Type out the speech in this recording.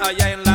I ain't